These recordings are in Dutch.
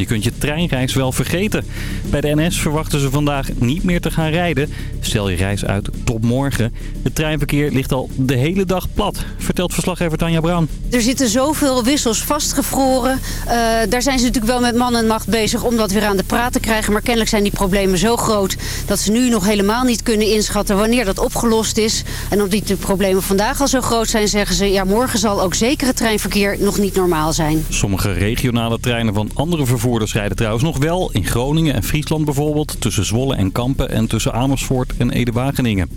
Je kunt je treinreis wel vergeten. Bij de NS verwachten ze vandaag niet meer te gaan rijden. Stel je reis uit tot morgen. Het treinverkeer ligt al de hele dag plat, vertelt verslaggever Tanja Brown. Er zitten zoveel wissels vastgevroren. Uh, daar zijn ze natuurlijk wel met man en macht bezig om dat weer aan de praat te krijgen. Maar kennelijk zijn die problemen zo groot dat ze nu nog helemaal niet kunnen inschatten wanneer dat opgelost is. En omdat die problemen vandaag al zo groot zijn, zeggen ze... ja, morgen zal ook zeker het treinverkeer nog niet normaal zijn. Sommige regionale treinen van andere vervoerders rijden trouwens nog wel. In Groningen en Friesland bijvoorbeeld, tussen Zwolle en Kampen... en tussen Amersfoort en Ede-Wageningen.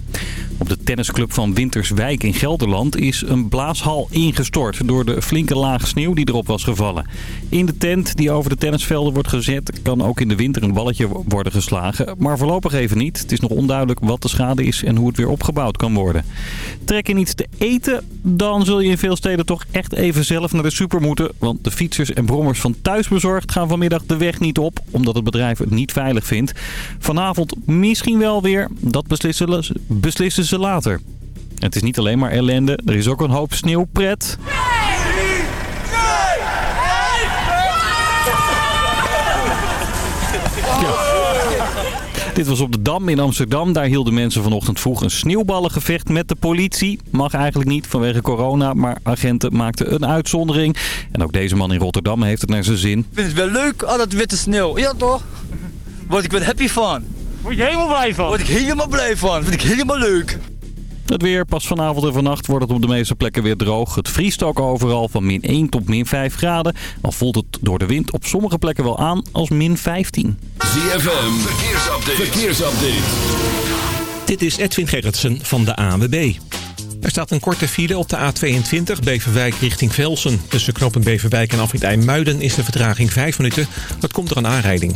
Op de tennisclub van Winterswijk in Gelderland is een blaashal ingestort... door de flinke lage sneeuw die erop was gevallen. In de tent die over de tennisvelden wordt gezet... kan ook in de winter een balletje worden geslagen. Maar voorlopig even niet. Het is nog onduidelijk wat de schade is en hoe het weer opgebouwd kan worden. Trek je niets te eten, dan zul je in veel steden toch echt even zelf naar de super moeten. Want de fietsers en brommers van Thuisbezorgd gaan vanmiddag de weg niet op. Omdat het bedrijf het niet veilig vindt. Vanavond misschien wel weer. Dat beslissen ze later. Het is niet alleen maar ellende. Er is ook een hoop sneeuwpret. Dit was op de Dam in Amsterdam. Daar hielden mensen vanochtend vroeg een sneeuwballengevecht met de politie. Mag eigenlijk niet vanwege corona, maar agenten maakten een uitzondering. En ook deze man in Rotterdam heeft het naar zijn zin. Ik vind het wel leuk, al dat witte sneeuw. Ja toch? Word ik wel happy van. Word je helemaal blij van? Word ik helemaal blij van. Vind ik helemaal leuk. Het weer, pas vanavond en vannacht wordt het op de meeste plekken weer droog. Het vriest ook overal van min 1 tot min 5 graden. Al voelt het door de wind op sommige plekken wel aan als min 15. ZFM, verkeersupdate. verkeersupdate. Dit is Edwin Gerritsen van de ANWB. Er staat een korte file op de A22 Beverwijk richting Velsen. Tussen knopen Beverwijk en Afrit Muiden is de vertraging 5 minuten. Dat komt er een aanrijding.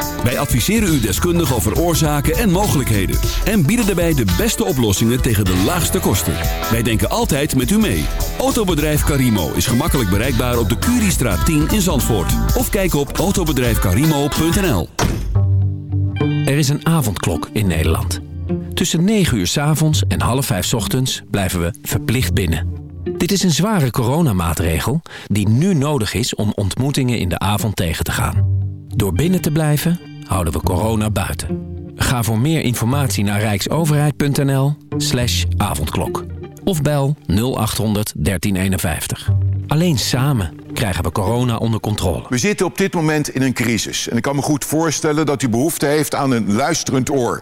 Wij adviseren u deskundig over oorzaken en mogelijkheden. En bieden daarbij de beste oplossingen tegen de laagste kosten. Wij denken altijd met u mee. Autobedrijf Carimo is gemakkelijk bereikbaar op de Curiestraat 10 in Zandvoort. Of kijk op autobedrijfcarimo.nl Er is een avondklok in Nederland. Tussen 9 uur s avonds en half 5 s ochtends blijven we verplicht binnen. Dit is een zware coronamaatregel die nu nodig is om ontmoetingen in de avond tegen te gaan. Door binnen te blijven houden we corona buiten. Ga voor meer informatie naar rijksoverheid.nl slash avondklok. Of bel 0800 1351. Alleen samen krijgen we corona onder controle. We zitten op dit moment in een crisis. En ik kan me goed voorstellen dat u behoefte heeft aan een luisterend oor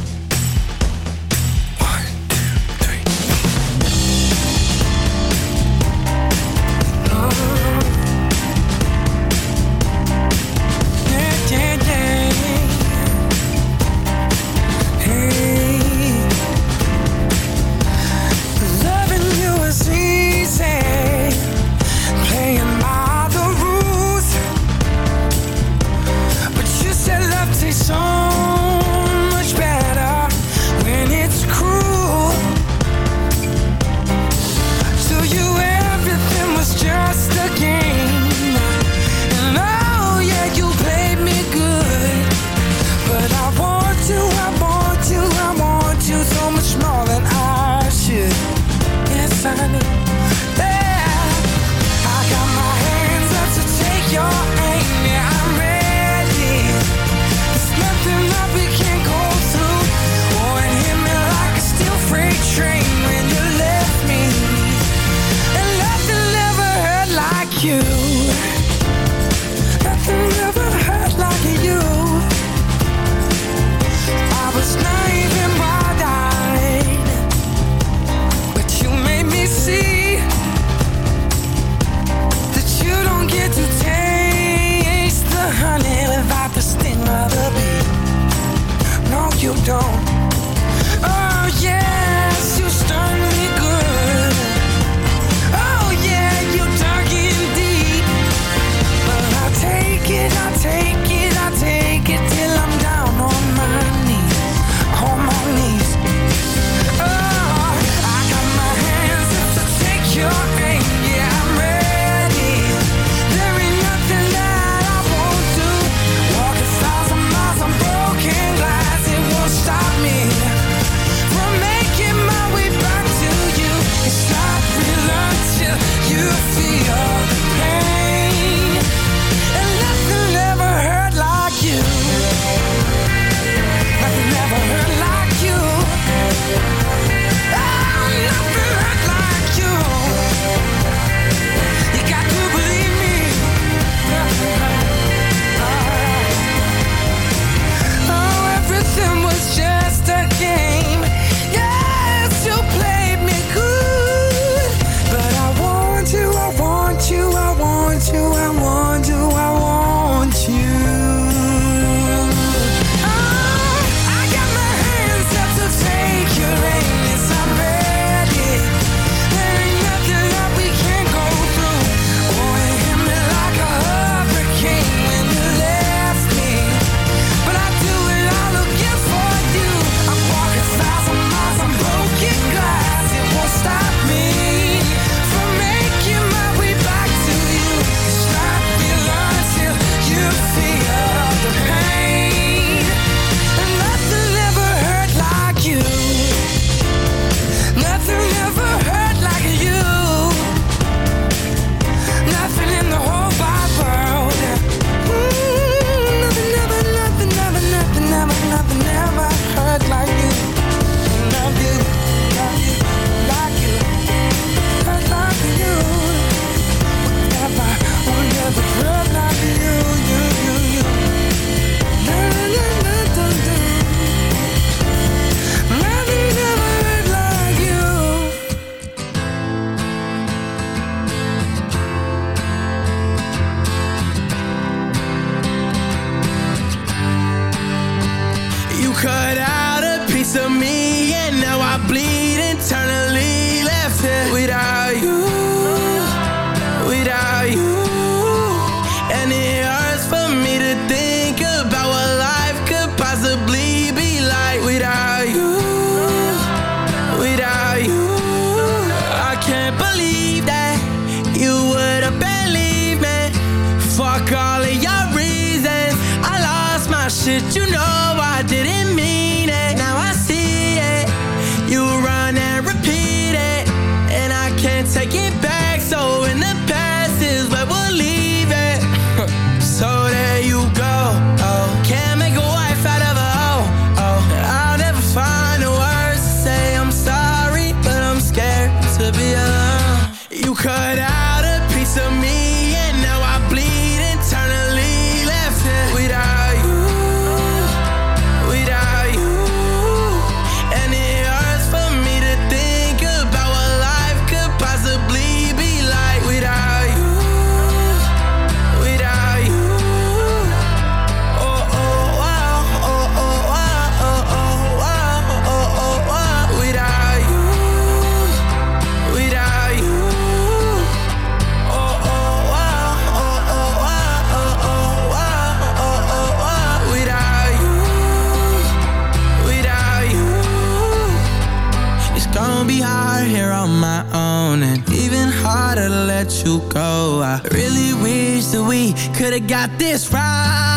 We could've got this right.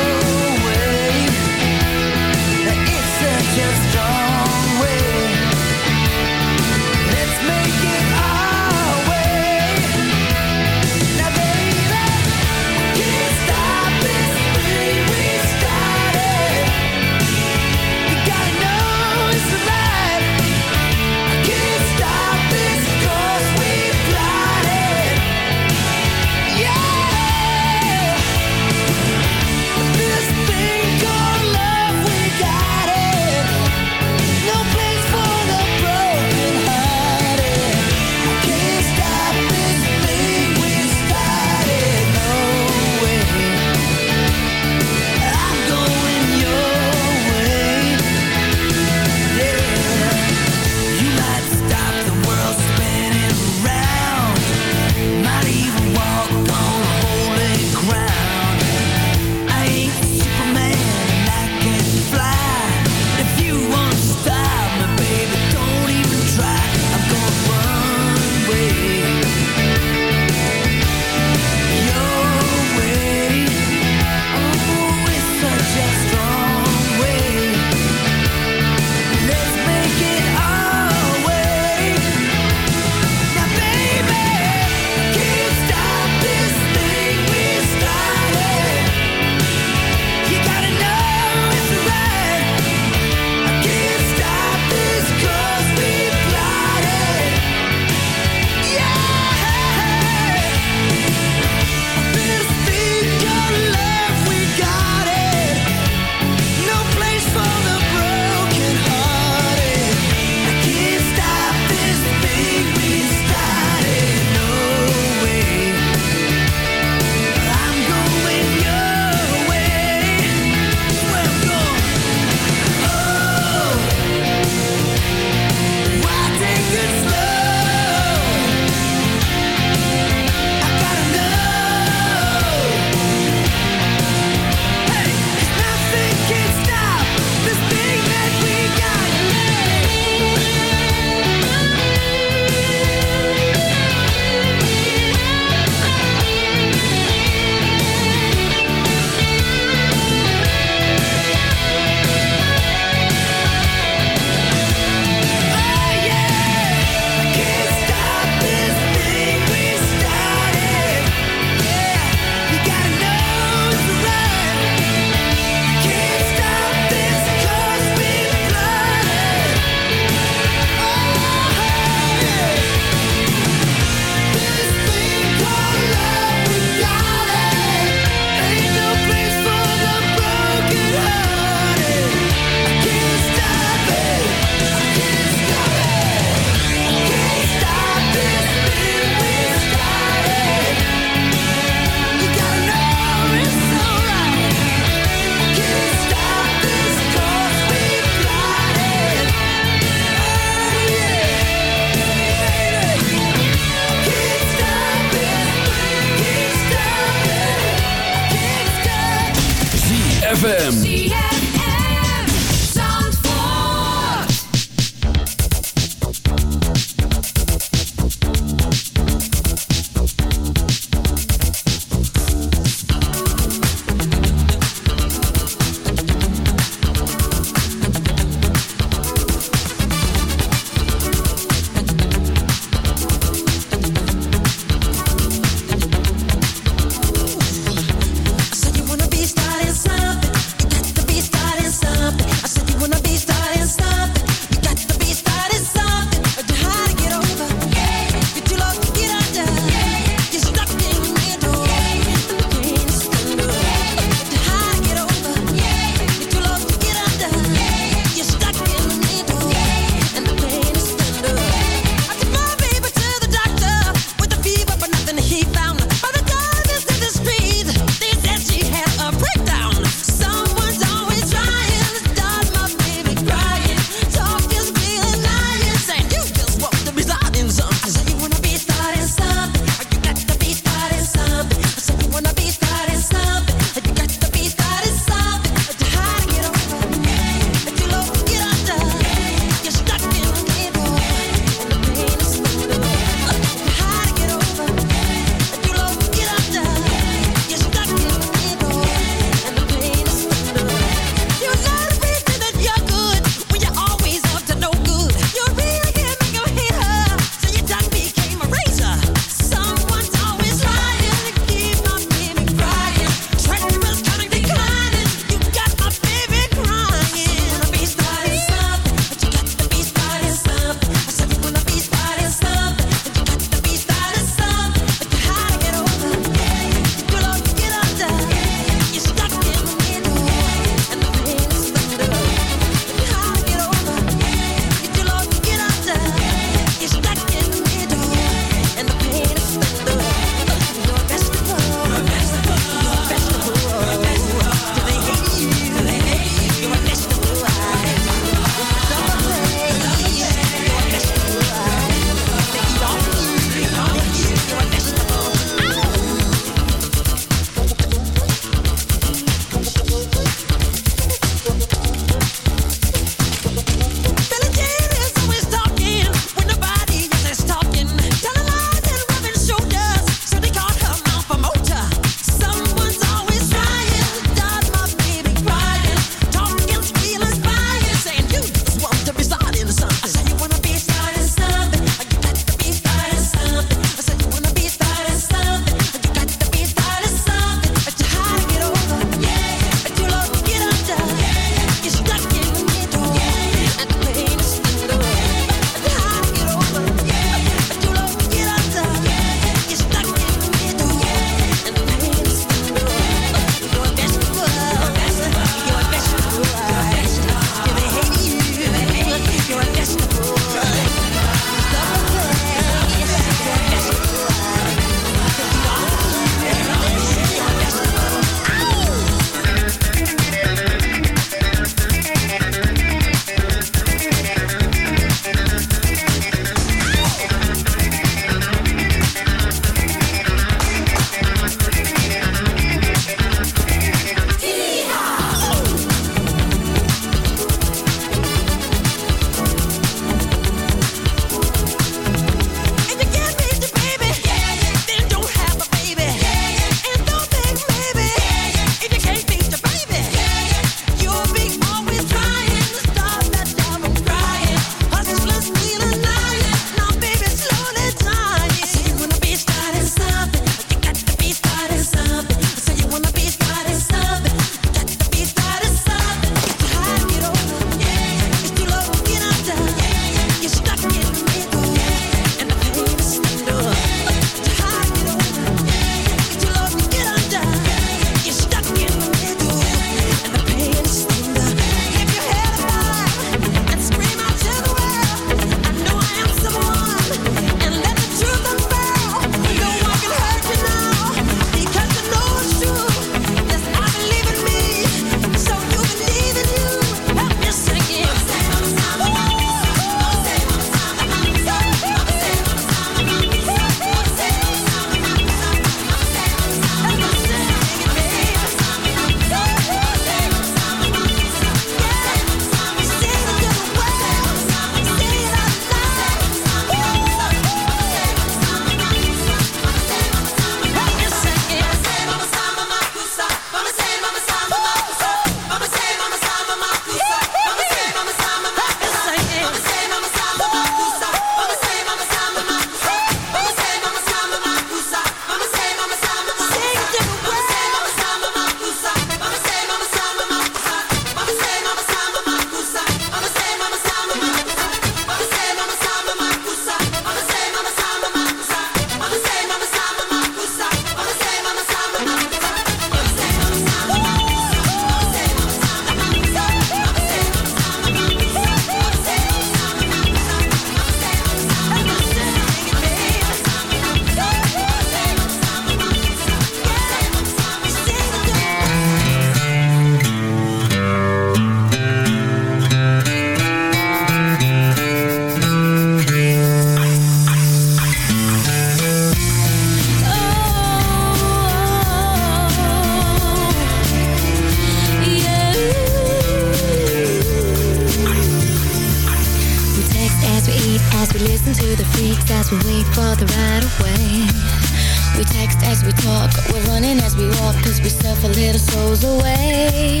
We text as we talk, we're running as we walk, cause we suffer little souls away.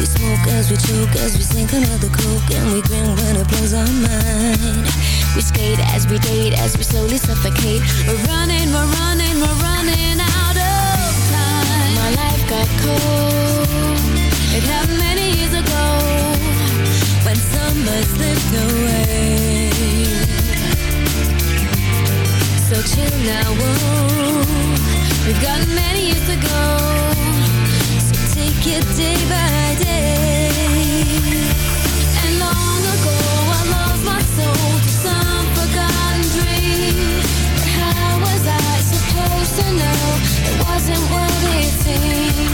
We smoke as we choke, as we sink another coke, and we grin when it blows our mind. We skate as we date, as we slowly suffocate. We're running, we're running, we're running out of time. My life got cold. It happened many years ago when summer slipped away. So chill now, whoa. We've got many years to go. So take it day by day. And long ago I lost my soul to some forgotten dream. But how was I supposed to know it wasn't what it seemed?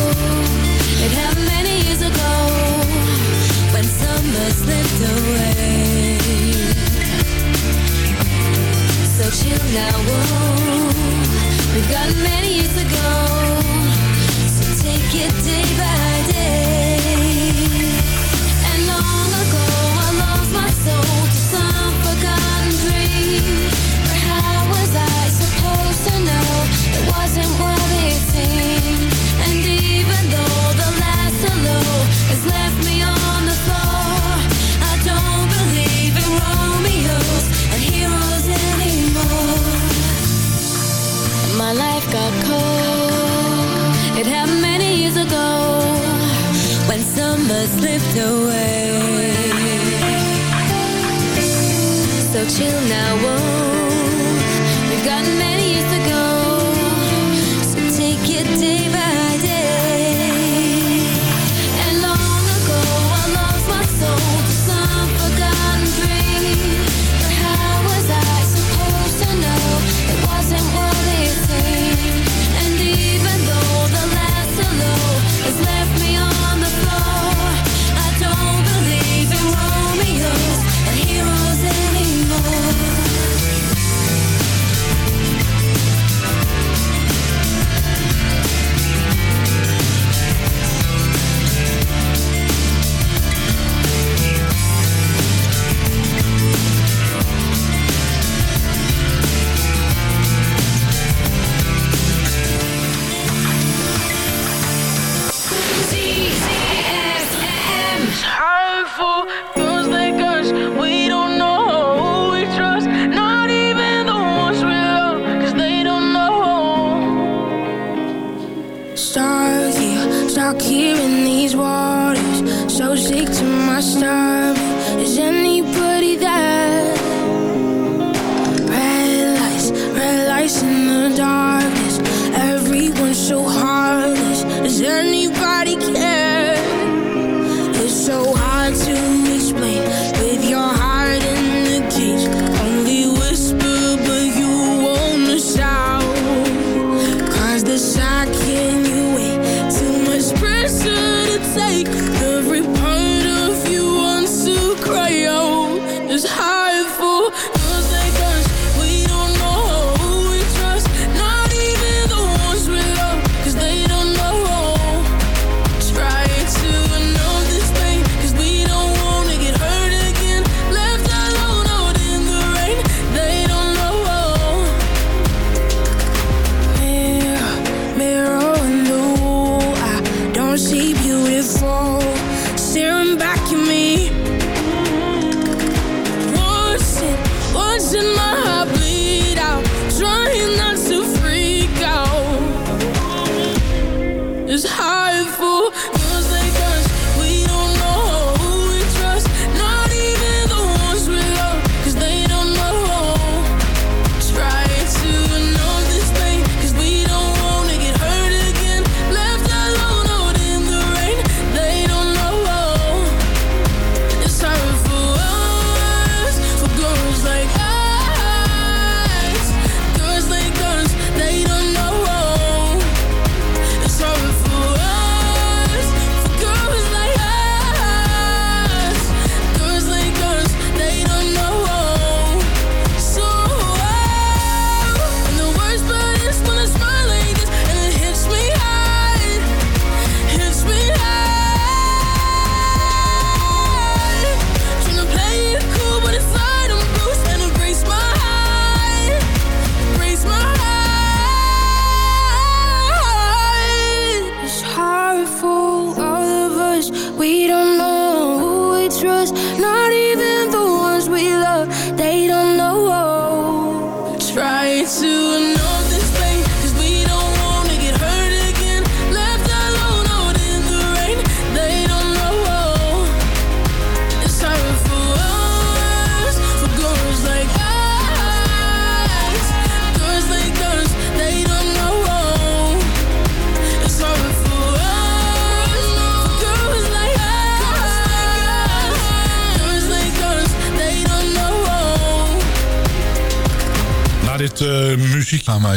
Now. We've got many years to go. So take it day by 接纳我。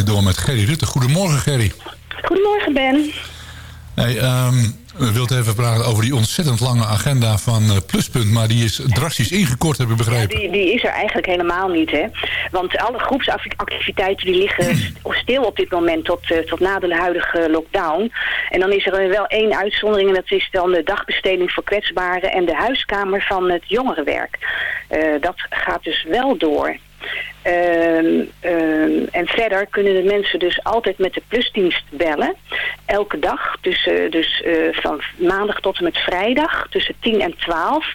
Door met Gerry Rutte. Goedemorgen Gerry. Goedemorgen Ben. Hey, ehm, we wilden even praten over die ontzettend lange agenda van eh, Pluspunt. Maar die is drastisch ingekort, heb ik begrepen. Die, die is er eigenlijk helemaal niet, hè. Want alle groepsactiviteiten die liggen st- stil op dit moment tot, eh, tot na de huidige lockdown. En dan is er wel één uitzondering en dat is dan de dagbesteding voor kwetsbaren en de huiskamer van het jongerenwerk. Eh, dat gaat dus wel door. Ehm, ehm, en verder kunnen de mensen dus altijd met de plusdienst bellen. Elke dag, dus, eh, dus eh, van maandag tot en met vrijdag, tussen 10 en 12.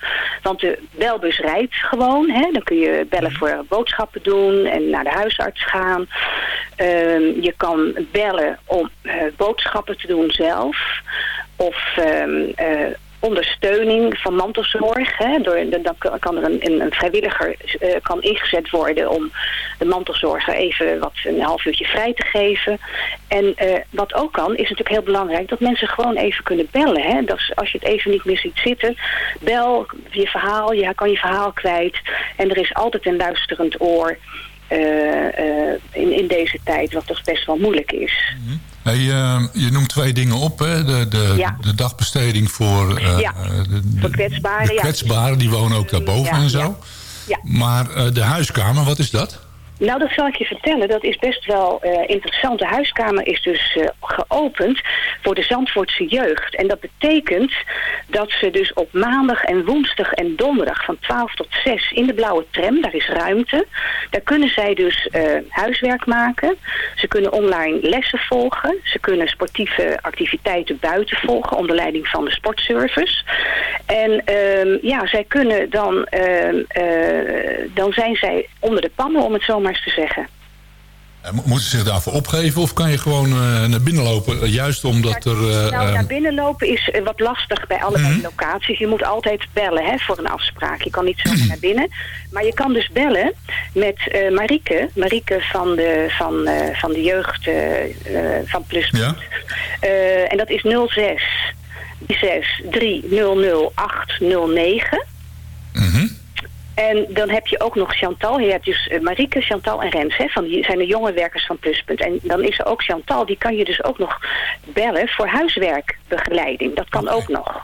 Want de belbus rijdt gewoon. Hè? Dan kun je bellen voor boodschappen doen en naar de huisarts gaan. Ehm, je kan bellen om eh, boodschappen te doen zelf. Of ondersteuning van mantelzorg. Hè, door, dan kan- er een, een, vrijwilliger eh, kan ingezet worden om de mantelzorger even wat een half uurtje vrij te geven. En eh, wat ook kan, is natuurlijk heel belangrijk dat mensen gewoon even kunnen bellen. Hè. Dat als je het even niet meer ziet zitten, bel je verhaal, je kan je verhaal kwijt. En er is altijd een luisterend oor. eh, in, in deze tijd, wat toch best wel moeilijk is. Hey, eh, je noemt twee dingen op, hè? De, de, Ja. de dagbesteding voor, eh, Ja, eh, de, Voor kwetsbaren, de ja. kwetsbaren. Die wonen ook daarboven en zo. Maar eh, de huiskamer, wat is dat? Nou, dat zal ik je vertellen. Dat is best wel eh, interessant. De huiskamer is dus eh, geopend voor de Zandvoortse jeugd. En dat betekent dat ze dus op maandag en woensdag en donderdag van 12 tot 6 in de blauwe tram, daar is ruimte. Daar kunnen zij dus eh, huiswerk maken. Ze kunnen online lessen volgen. Ze kunnen sportieve activiteiten buiten volgen onder leiding van de sportservice. En ehm, ja, zij kunnen dan, ehm, eh, dan zijn zij onder de pannen, om het zo maar te zeggen. Mo- Moeten ze zich daarvoor opgeven of kan je gewoon eh, naar binnen lopen? eh, juist omdat er... eh, nou, naar binnen lopen is wat lastig bij allebei locaties. Je moet altijd bellen hè, voor een afspraak. Je kan niet zomaar naar binnen. Maar je kan dus bellen met Marieke. Marieke van de, van, van de jeugd van Pluspunt. Eh, en dat is 06 6 300 809. En dan heb je ook nog Chantal. Je hebt dus eh, Marieke, Chantal en Rens. Hè, van die zijn de jonge werkers van Pluspunt. En dan is er ook Chantal. Die kan je dus ook nog bellen voor huiswerkbegeleiding. Dat kan ook nog.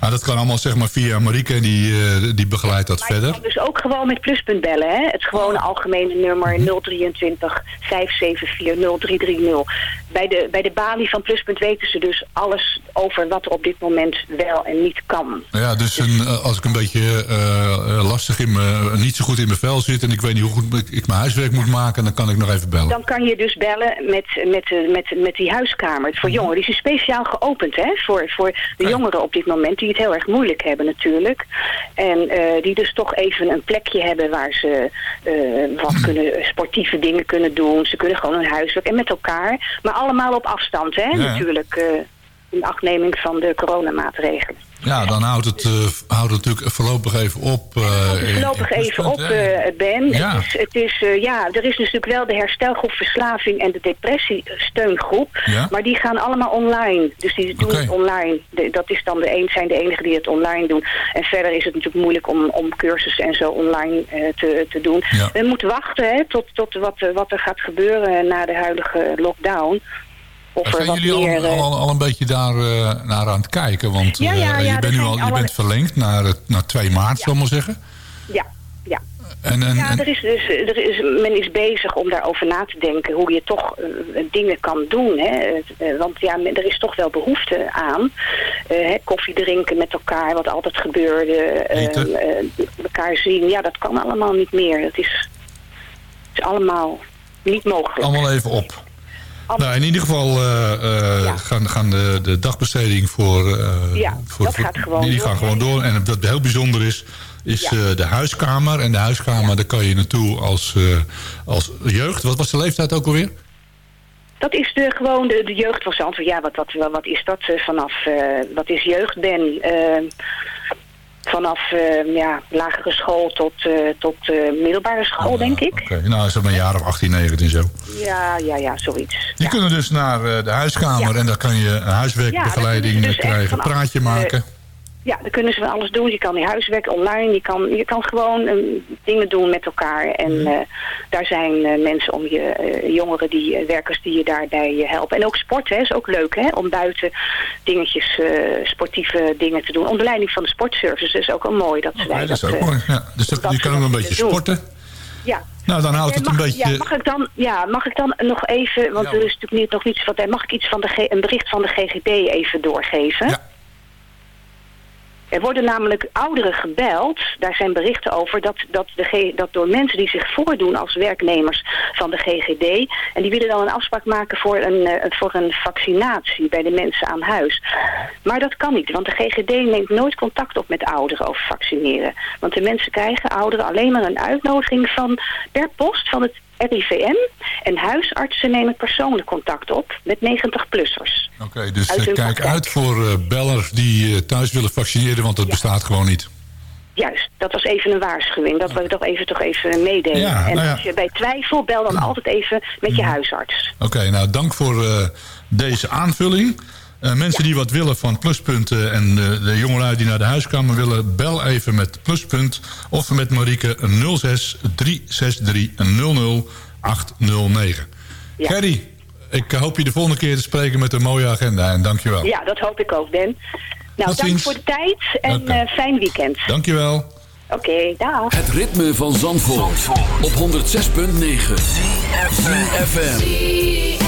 nou, dat kan allemaal zeg maar via Marieke, die, eh, die begeleidt dat Maar je verder. kan dus ook gewoon met Pluspunt bellen. Hè? Het gewone algemene nummer 023 574 0330. Bij de, bij de balie van Pluspunt weten ze dus alles over wat er op dit moment wel en niet kan. Ja, dus een, eh, als ik een beetje eh, eh, lastig in me, niet zo goed in mijn vel zit... en ik weet niet hoe goed ik- ik mijn huiswerk moet maken... dan kan ik nog even bellen. Dan kan je dus bellen met, met, eh, met, met die huiskamer voor jongeren. Die is speciaal geopend hè, voor, voor de jongeren op dit moment... die het heel erg moeilijk hebben natuurlijk. En eh, die dus toch even een plekje hebben... waar ze eh, wat kunnen, sportieve dingen kunnen doen. Ze kunnen gewoon hun huiswerk en met elkaar. Maar allemaal op afstand hè, Ja. natuurlijk... in achtneming van de coronamaatregelen. Ja, dan houdt het, eh, houdt het natuurlijk voorlopig even op. in- Voorlopig even op, eh, Ben. Ja. Het is, het is, ja, er is natuurlijk wel de herstelgroep verslaving en de depressiesteungroep. Ja. Maar die gaan allemaal online. Dus die doen het online. De- dat is dan de een, zijn de enigen die het online doen. En verder is het natuurlijk moeilijk om, om cursussen en zo online te, te doen. Ja. We moeten wachten hè, tot, tot wat, wat er gaat gebeuren na de huidige lockdown. Of er Zijn wat jullie meer... eh, al, al een beetje daar uh, naar aan het kijken? Want Ja, ja, ja, je, bent nu al, je bent verlengd naar, naar 2 maart, zal ik maar zeggen. Ja, ja. En, en, ja, er is dus, er is, men is bezig om daarover na te denken hoe je toch eh, dingen kan doen. Hè? Eh, want ja, men- er is toch wel behoefte aan. Eh, hè, koffie drinken met elkaar, wat altijd gebeurde. eh, eh, elkaar zien, ja, dat kan allemaal niet meer. Dat is, is allemaal niet mogelijk. allemaal even op. Nou, in ieder geval eh, eh, gaan, gaan de, de dagbesteding voor... eh, Ja, voor, dat voor- gaat gewoon Die, door. gaan gewoon door. En wat heel bijzonder is, is Ja. de huiskamer. En de huiskamer, daar kan je naartoe als, als jeugd. Wat was de leeftijd ook alweer? Dat is de, gewoon de, de jeugd van Zandvoort. Ja, wat, wat, wat is dat vanaf... wat is jeugd, Ben? Vanaf eh, ja, lagere school tot, eh, tot eh, middelbare school, denk ik. Oké, nou is dat maar een jaar of 18, 19 zo. Ja, ja, ja, zoiets. Die kunnen dus naar de huiskamer en daar kan je een huiswerkbegeleiding dus krijgen, praatje maken. Ja, dan kunnen ze van alles doen. Je kan je huiswerk online, je kan, je kan gewoon eh, dingen doen met elkaar. En Mhm. eh, daar zijn eh, mensen om je, jongeren, die, werkers die je daarbij helpen. En ook sport, hè, is ook leuk, hè, om buiten dingetjes, sportieve dingen te doen. Onder leiding van de sportservice, dus ook wel mooi dat ze Ja, wij dat is ook mooi. Ja, dus dat, dat je kan ook een beetje doen. sporten. Ja. Nou, dan houdt het een beetje... Ja, mag ik dan, ja, mag ik dan nog even, want Ja, er is natuurlijk niet, nog niets wat. Mag ik iets van de een bericht van de GGD even doorgeven? Ja. Er worden namelijk ouderen gebeld, daar zijn berichten over, dat, dat, de G, dat door mensen die zich voordoen als werknemers van de GGD, en die willen dan een afspraak maken voor een, eh, voor een vaccinatie bij de mensen aan huis. Maar dat kan niet, want de GGD neemt nooit contact op met ouderen over vaccineren. Want de mensen krijgen, ouderen, alleen maar een uitnodiging van per post van het RIVM. En huisartsen nemen persoonlijk contact op met 90-plussers. Oké, dus Uit eh, kijk praktijk. uit voor eh, bellers die eh, thuis willen vaccineren, want dat bestaat gewoon niet. Juist, dat was even een waarschuwing. Dat wil ik toch even, toch even meedelen. Ja, en nou ja. als je bij twijfel, bel dan altijd even met je huisarts. Oké, nou dank voor deze aanvulling. Eh, mensen die wat willen van pluspunten en eh, de jongelui die naar de huiskamer willen... bel even met pluspunt of met Marieke 06 363 00 809. Gerry, ik hoop je de volgende keer te spreken met een mooie agenda en dankjewel. Ja, dat hoop ik ook, Ben. Nou, Tot dank ziens. voor de tijd en Oké. eh, fijn weekend. Dankjewel. Oké, dag. Het ritme van Zandvoort, op 106.9 FM.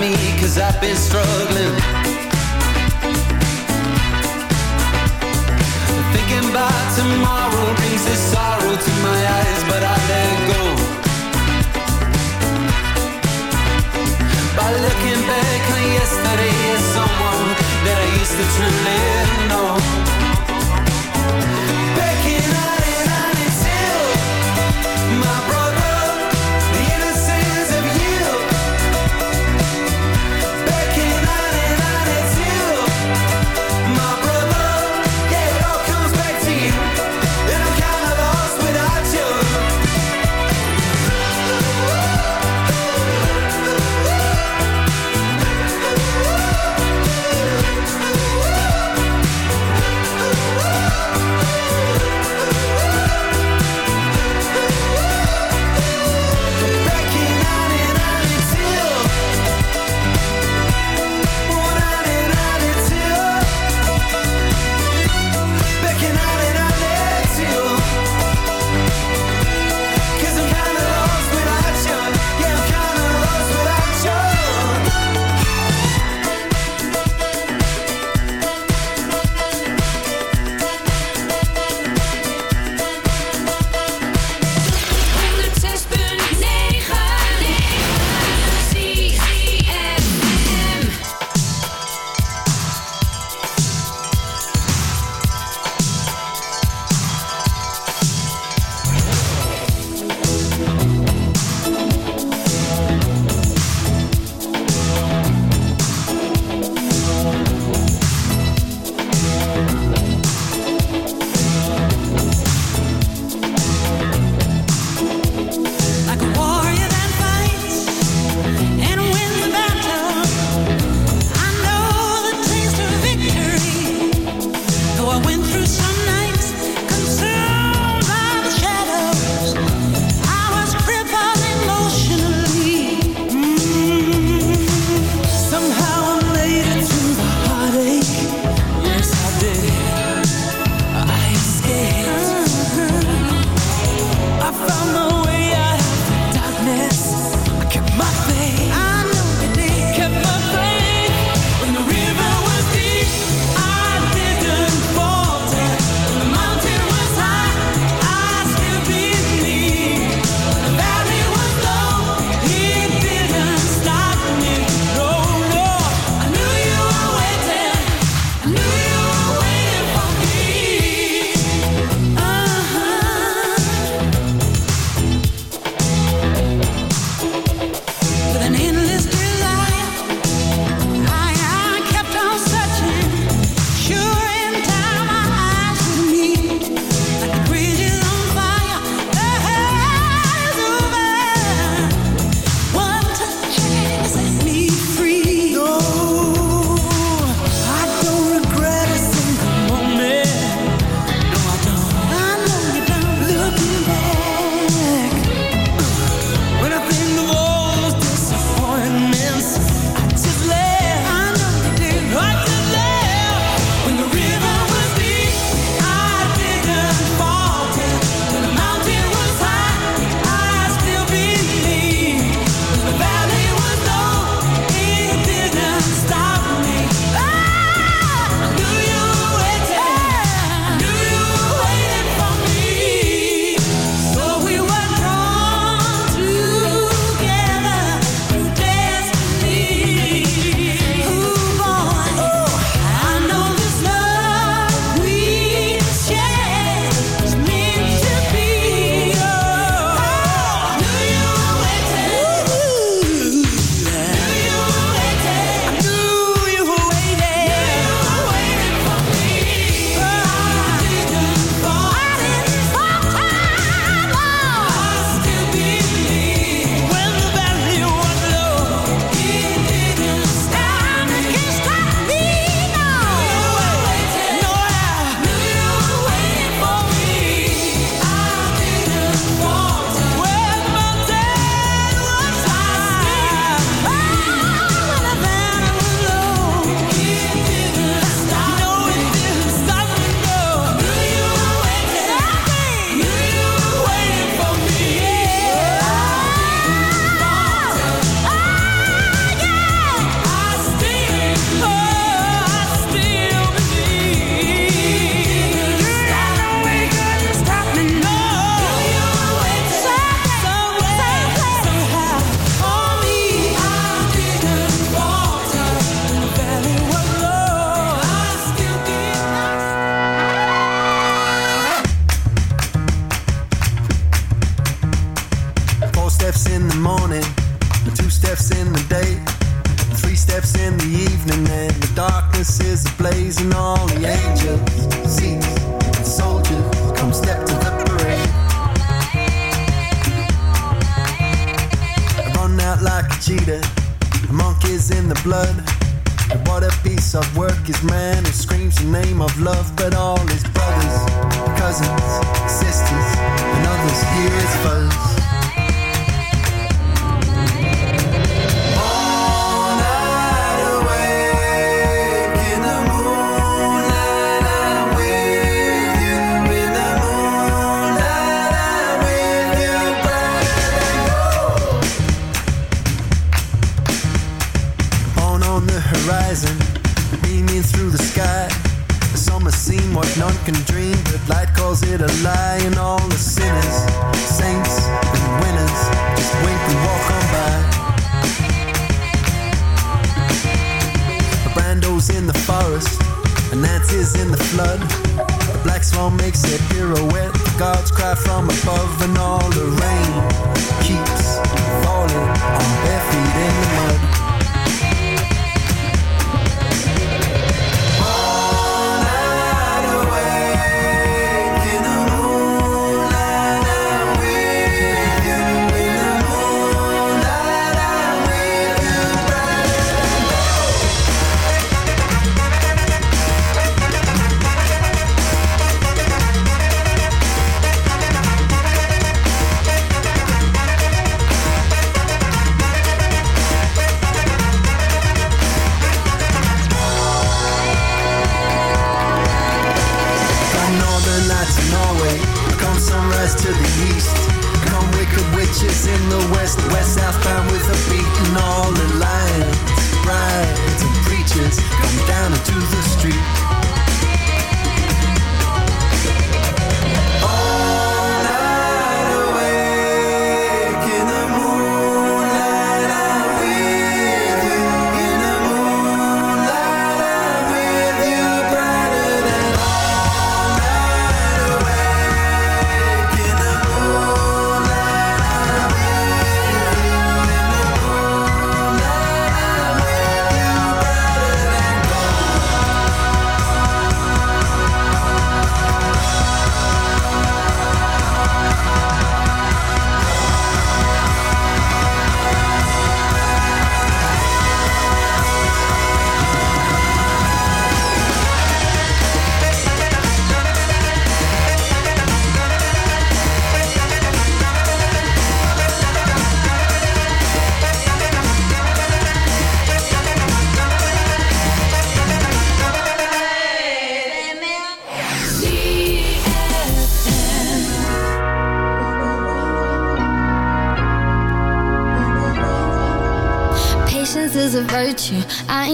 me, cause I've been struggling. Thinking about tomorrow brings this sorrow.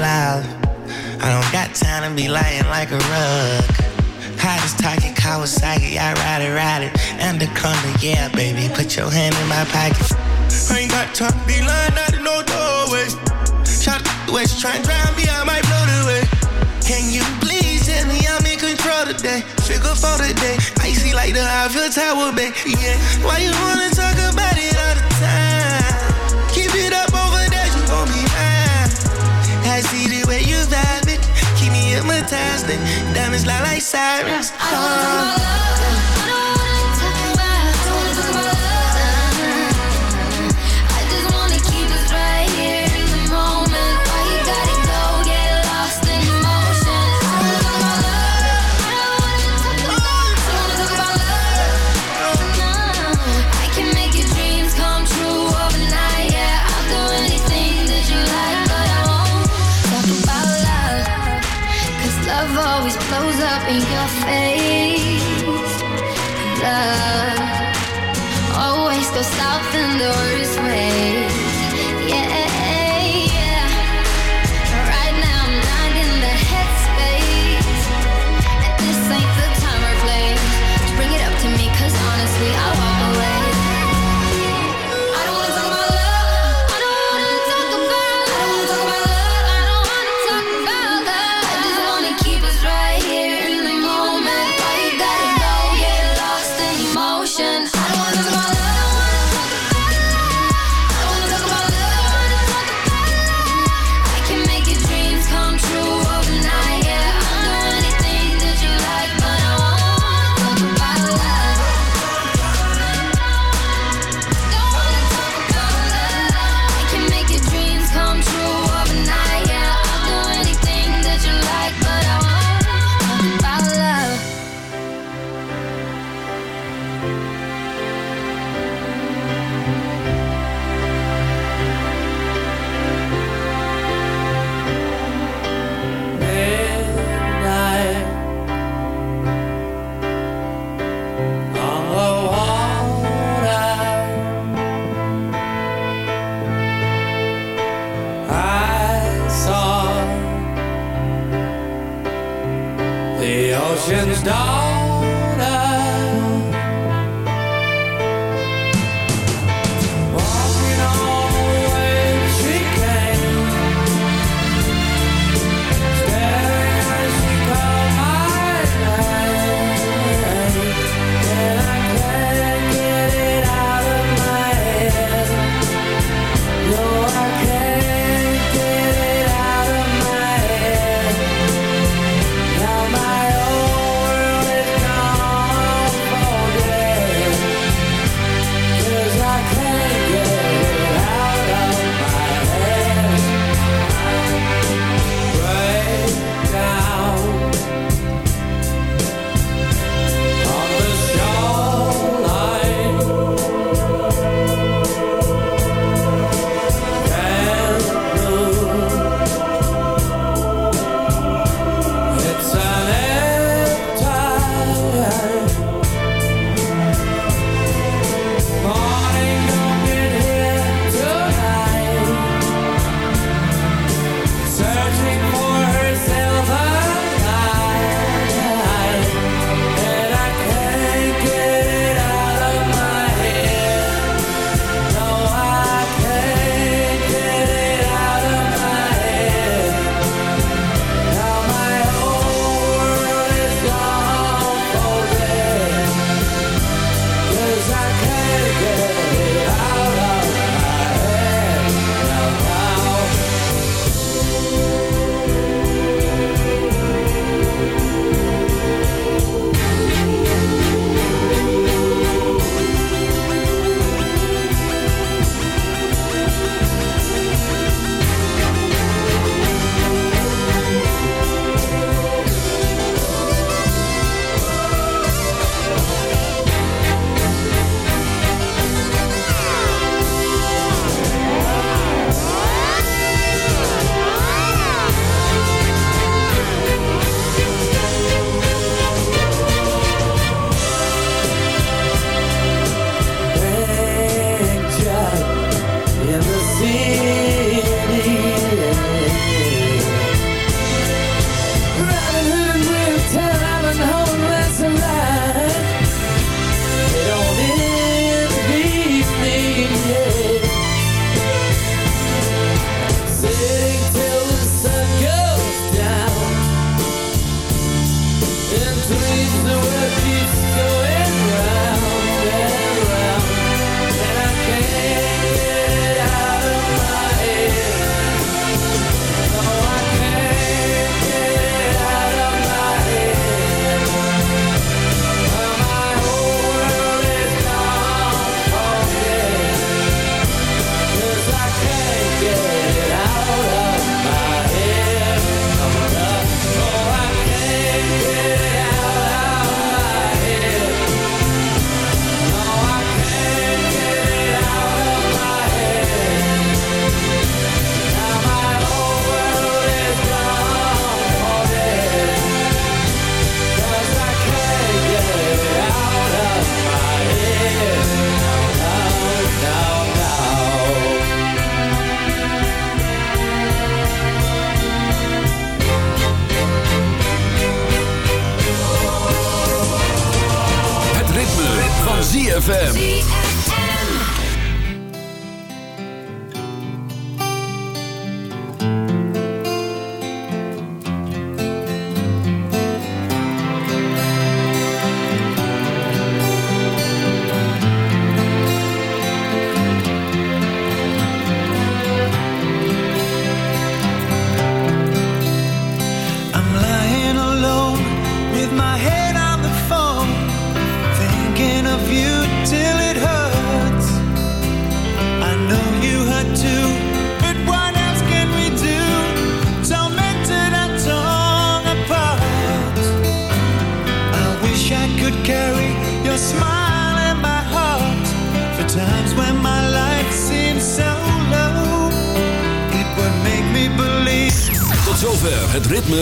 loud. I don't got time to be lying like a rug. Hottest target, Kawasaki, I ride it, ride it. and the Anaconda, yeah, baby, put your hand in my pocket. I ain't got time to be lying out of no doorway. Shot the way she try and drown me, I might blow the way. Can you please tell me I'm in control today? Figure for today, icy like the Eiffel Tower, baby. Yeah, why you wanna talk about? fantastic. Diamonds lie like sirens. Oh.